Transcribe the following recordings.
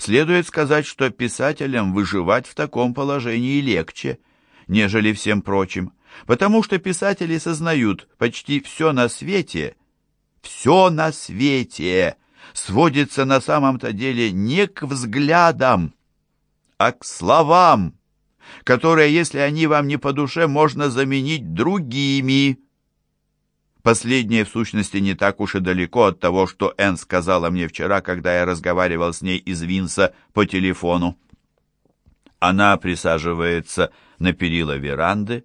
Следует сказать, что писателям выживать в таком положении легче, нежели всем прочим, потому что писатели сознают почти все на свете, все на свете сводится на самом-то деле не к взглядам, а к словам, которые, если они вам не по душе, можно заменить другими. Последнее, в сущности, не так уж и далеко от того, что Энн сказала мне вчера, когда я разговаривал с ней из Винса по телефону. Она присаживается на перила веранды.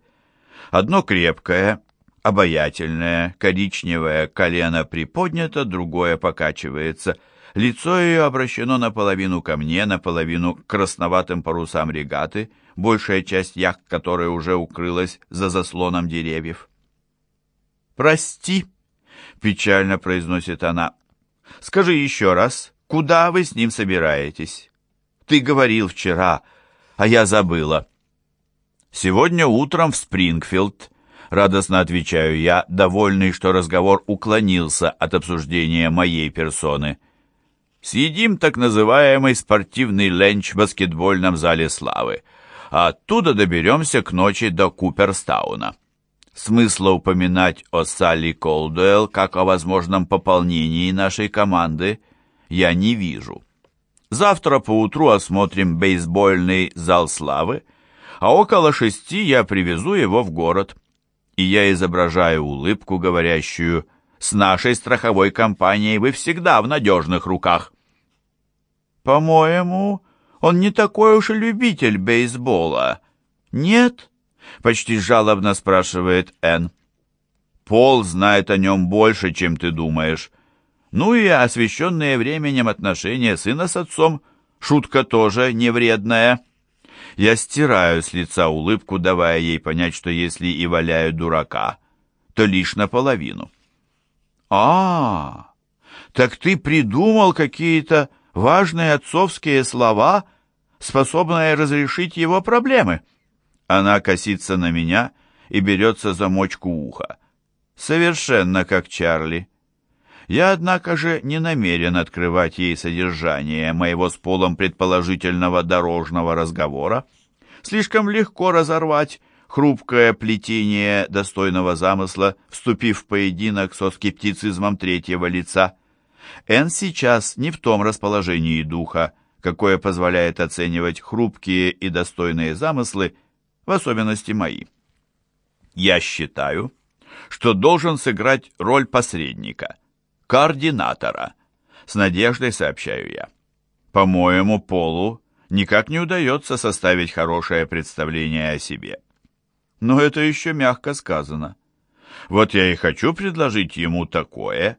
Одно крепкое, обаятельное, коричневое колено приподнято, другое покачивается. Лицо ее обращено наполовину ко мне, наполовину к красноватым парусам регаты, большая часть яхт которой уже укрылась за заслоном деревьев. «Прости», — печально произносит она. «Скажи еще раз, куда вы с ним собираетесь? Ты говорил вчера, а я забыла». «Сегодня утром в Спрингфилд», — радостно отвечаю я, довольный, что разговор уклонился от обсуждения моей персоны. «Съедим так называемый спортивный ленч в баскетбольном зале славы, а оттуда доберемся к ночи до Куперстауна». Смысла упоминать о Салли Колдуэлл как о возможном пополнении нашей команды я не вижу. Завтра поутру осмотрим бейсбольный зал славы, а около шести я привезу его в город. И я изображаю улыбку, говорящую «С нашей страховой компанией вы всегда в надежных руках». «По-моему, он не такой уж и любитель бейсбола. Нет?» Почти жалобно спрашивает Энн. Пол знает о нем больше, чем ты думаешь. Ну и освещенные временем отношения сына с отцом. Шутка тоже не вредная. Я стираю с лица улыбку, давая ей понять, что если и валяю дурака, то лишь наполовину. а, так ты придумал какие-то важные отцовские слова, способные разрешить его проблемы?» Она косится на меня и берется за мочку уха. Совершенно как Чарли. Я, однако же, не намерен открывать ей содержание моего с Полом предположительного дорожного разговора. Слишком легко разорвать хрупкое плетение достойного замысла, вступив в поединок со скептицизмом третьего лица. Эн сейчас не в том расположении духа, какое позволяет оценивать хрупкие и достойные замыслы, в особенности мои. Я считаю, что должен сыграть роль посредника, координатора. С надеждой сообщаю я. По-моему, Полу никак не удается составить хорошее представление о себе. Но это еще мягко сказано. Вот я и хочу предложить ему такое,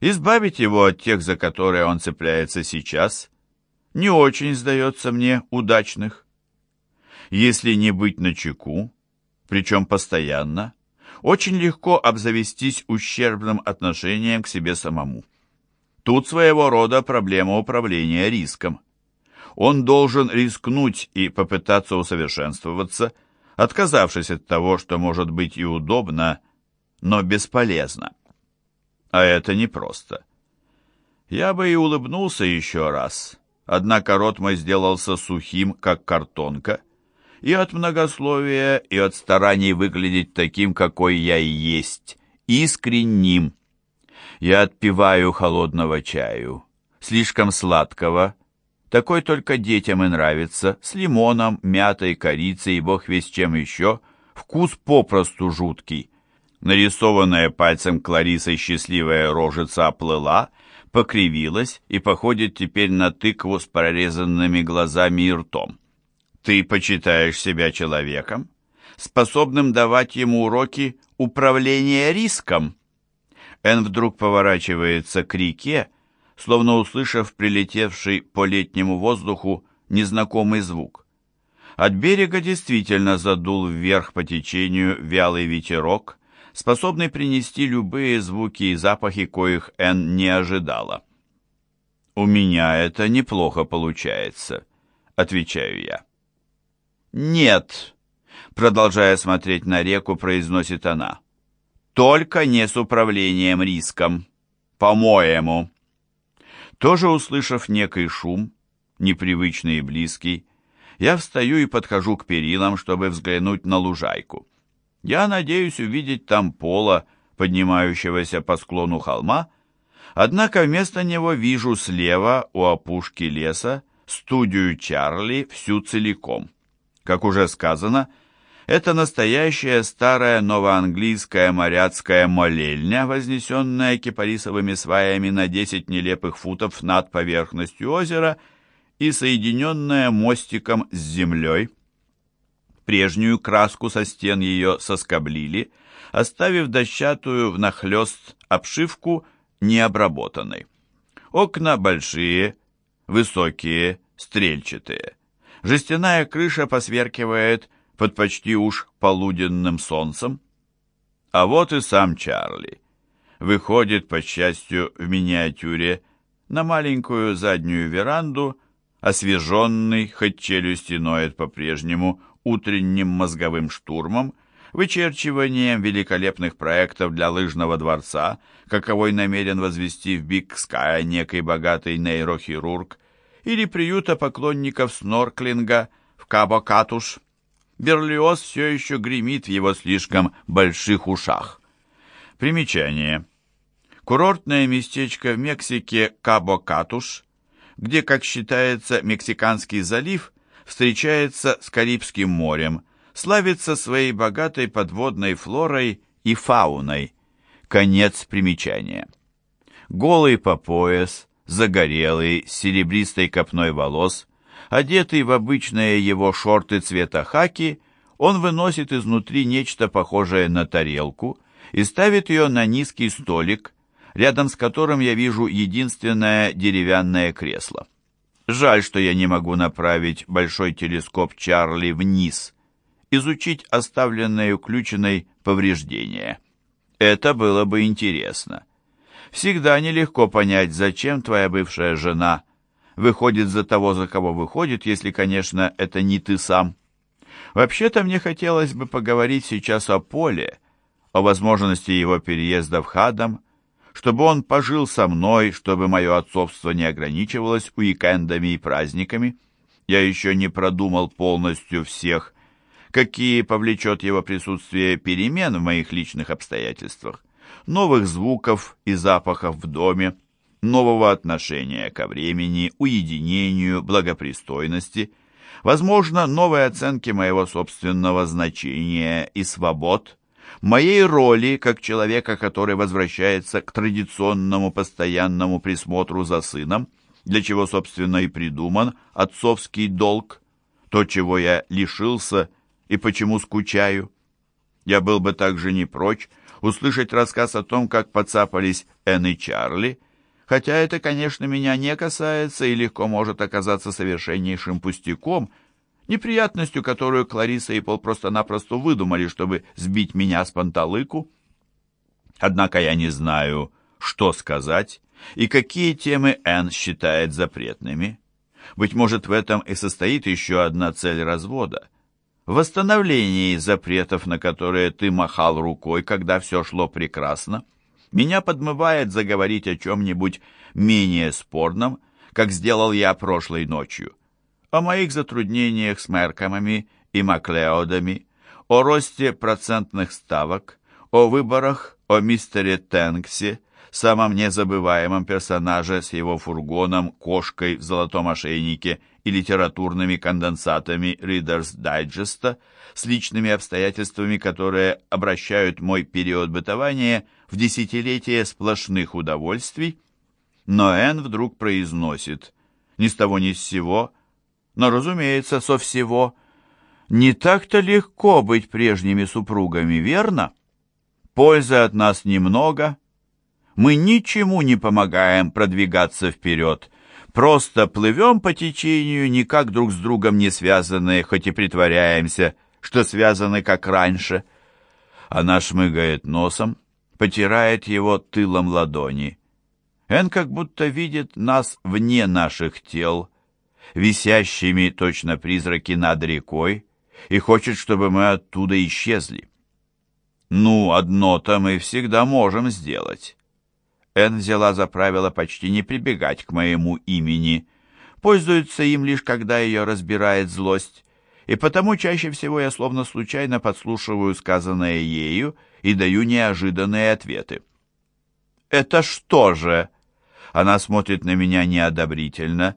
избавить его от тех, за которые он цепляется сейчас, не очень, сдается мне, удачных. Если не быть начеку, причем постоянно, очень легко обзавестись ущербным отношением к себе самому. Тут своего рода проблема управления риском. Он должен рискнуть и попытаться усовершенствоваться, отказавшись от того, что может быть и удобно, но бесполезно. А это непросто. Я бы и улыбнулся еще раз, однако рот мой сделался сухим, как картонка, и от многословия, и от стараний выглядеть таким, какой я и есть, искренним. Я отпиваю холодного чаю, слишком сладкого, такой только детям и нравится, с лимоном, мятой, корицей и бог весь чем еще, вкус попросту жуткий. Нарисованная пальцем Кларисой счастливая рожица оплыла, покривилась и походит теперь на тыкву с прорезанными глазами и ртом. Ты почитаешь себя человеком, способным давать ему уроки управления риском. Эн вдруг поворачивается к реке, словно услышав прилетевший по летнему воздуху незнакомый звук. От берега действительно задул вверх по течению вялый ветерок, способный принести любые звуки и запахи, коих Эн не ожидала. «У меня это неплохо получается», — отвечаю я. «Нет», — продолжая смотреть на реку, произносит она. «Только не с управлением риском. По-моему». Тоже услышав некий шум, непривычный и близкий. Я встаю и подхожу к перилам, чтобы взглянуть на лужайку. Я надеюсь увидеть там пола, поднимающегося по склону холма, однако вместо него вижу слева у опушки леса студию Чарли всю целиком. Как уже сказано, это настоящая старая новоанглийская моряцкая молельня, вознесенная кипарисовыми сваями на 10 нелепых футов над поверхностью озера и соединенная мостиком с землей. Прежнюю краску со стен ее соскоблили, оставив дощатую внахлёст обшивку необработанной. Окна большие, высокие, стрельчатые. Жестяная крыша посверкивает под почти уж полуденным солнцем. А вот и сам Чарли. Выходит, по счастью, в миниатюре на маленькую заднюю веранду, освеженный, хоть челюсти ноет по-прежнему, утренним мозговым штурмом, вычерчиванием великолепных проектов для лыжного дворца, каковой намерен возвести в Биг Скай некий богатый нейрохирург, или приюта поклонников снорклинга в Кабо-Катуш. Берлиоз все еще гремит в его слишком больших ушах. Примечание. Курортное местечко в Мексике Кабо-Катуш, где, как считается, Мексиканский залив встречается с Карибским морем, славится своей богатой подводной флорой и фауной. Конец примечания. Голый по пояс, загорелый, с серебристой копной волос, одетый в обычные его шорты цвета хаки, он выносит изнутри нечто похожее на тарелку и ставит ее на низкий столик, рядом с которым я вижу единственное деревянное кресло. Жаль, что я не могу направить большой телескоп Чарли вниз, изучить оставленные уключенной повреждения. Это было бы интересно. Всегда нелегко понять, зачем твоя бывшая жена выходит за того, за кого выходит, если, конечно, это не ты сам. Вообще-то мне хотелось бы поговорить сейчас о Поле, о возможности его переезда в Хадам, чтобы он пожил со мной, чтобы мое отцовство не ограничивалось уикендами и праздниками. Я еще не продумал полностью всех, какие повлечет его присутствие перемен в моих личных обстоятельствах новых звуков и запахов в доме, нового отношения ко времени, уединению, благопристойности, возможно, новой оценки моего собственного значения и свобод, моей роли как человека, который возвращается к традиционному постоянному присмотру за сыном, для чего, собственно, и придуман отцовский долг, то, чего я лишился и почему скучаю. Я был бы также не прочь услышать рассказ о том, как подцапались Энн и Чарли, хотя это, конечно, меня не касается и легко может оказаться совершеннейшим пустяком, неприятностью, которую Клариса и Пол просто-напросто выдумали, чтобы сбить меня с панталыку. Однако я не знаю, что сказать и какие темы Энн считает запретными. Быть может, в этом и состоит еще одна цель развода — восстановлении запретов, на которые ты махал рукой, когда все шло прекрасно, меня подмывает заговорить о чем-нибудь менее спорном, как сделал я прошлой ночью, о моих затруднениях с Меркомами и Маклеодами, о росте процентных ставок, о выборах, о мистере Тэнксе, самом незабываемом персонаже с его фургоном, кошкой в золотом ошейнике и литературными конденсатами Reader's Digest, с личными обстоятельствами, которые обращают мой период бытования в десятилетие сплошных удовольствий. Но Энн вдруг произносит, ни с того ни с сего, но, разумеется, со всего, «Не так-то легко быть прежними супругами, верно? Пользы от нас немного» мы ничему не помогаем продвигаться вперед. Просто плывем по течению, никак друг с другом не связанные, хоть и притворяемся, что связаны как раньше. Она шмыгает носом, потирает его тылом ладони. Эн как будто видит нас вне наших тел, висящими точно призраки над рекой, и хочет, чтобы мы оттуда исчезли. Ну, одно-то мы всегда можем сделать. Энн взяла за правило почти не прибегать к моему имени. пользуется им лишь когда ее разбирает злость, и потому чаще всего я словно случайно подслушиваю сказанное ею и даю неожиданные ответы. «Это что же?» Она смотрит на меня неодобрительно.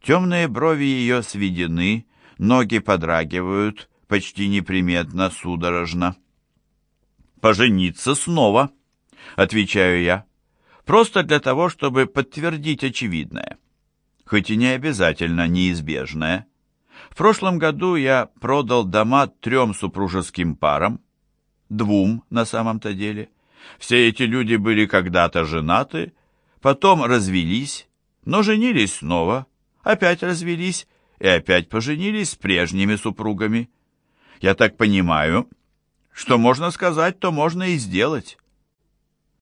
Темные брови ее сведены, ноги подрагивают, почти неприметно, судорожно. «Пожениться снова», — отвечаю я, «просто для того, чтобы подтвердить очевидное, хоть и не обязательно неизбежное. В прошлом году я продал дома трем супружеским парам, двум на самом-то деле. Все эти люди были когда-то женаты, потом развелись, но женились снова, опять развелись и опять поженились с прежними супругами. Я так понимаю, что можно сказать, то можно и сделать.